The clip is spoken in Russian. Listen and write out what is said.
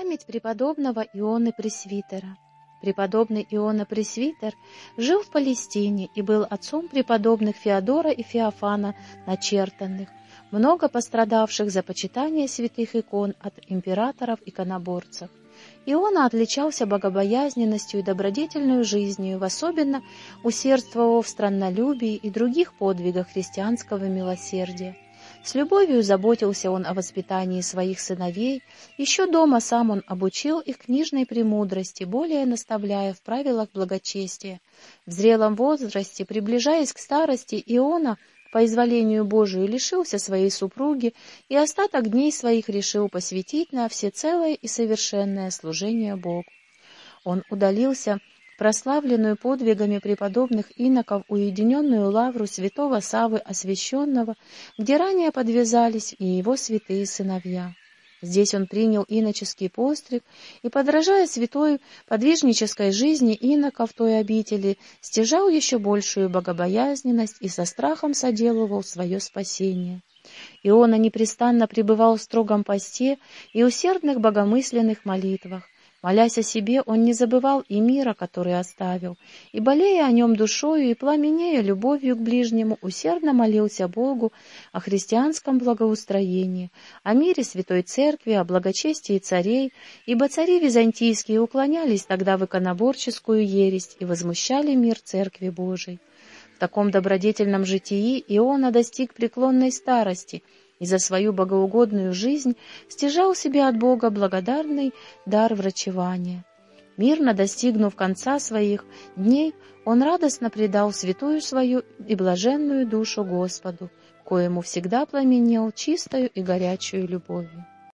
Память преподобного Ионы Пресвитера. Преподобный Иона Пресвитер жил в Палестине и был отцом преподобных Феодора и Феофана начертанных, много пострадавших за почитание святых икон от императоров-иконоборцев. Иона отличался богобоязненностью и добродетельной жизнью, в особенно усердствовал в страннолюбии и других подвигах христианского милосердия. С любовью заботился он о воспитании своих сыновей, еще дома сам он обучил их книжной премудрости, более наставляя в правилах благочестия. В зрелом возрасте, приближаясь к старости, Иона по изволению Божию лишился своей супруги и остаток дней своих решил посвятить на всецелое и совершенное служение Богу. Он удалился прославленную подвигами преподобных иноков уединенную лавру святого Савы Освященного, где ранее подвязались и его святые сыновья. Здесь он принял иноческий постриг и, подражая святой подвижнической жизни иноков той обители, стяжал еще большую богобоязненность и со страхом соделывал свое спасение. Иона непрестанно пребывал в строгом посте и усердных богомысленных молитвах, Молясь о себе, он не забывал и мира, который оставил, и, болея о нем душою и пламенея любовью к ближнему, усердно молился Богу о христианском благоустроении, о мире Святой Церкви, о благочестии царей, ибо цари византийские уклонялись тогда в иконоборческую ересь и возмущали мир Церкви Божией. В таком добродетельном житии Иона достиг преклонной старости — и за свою богоугодную жизнь стяжал себе от Бога благодарный дар врачевания. Мирно достигнув конца своих дней, он радостно предал святую свою и блаженную душу Господу, коему всегда пламенел чистою и горячую любовью.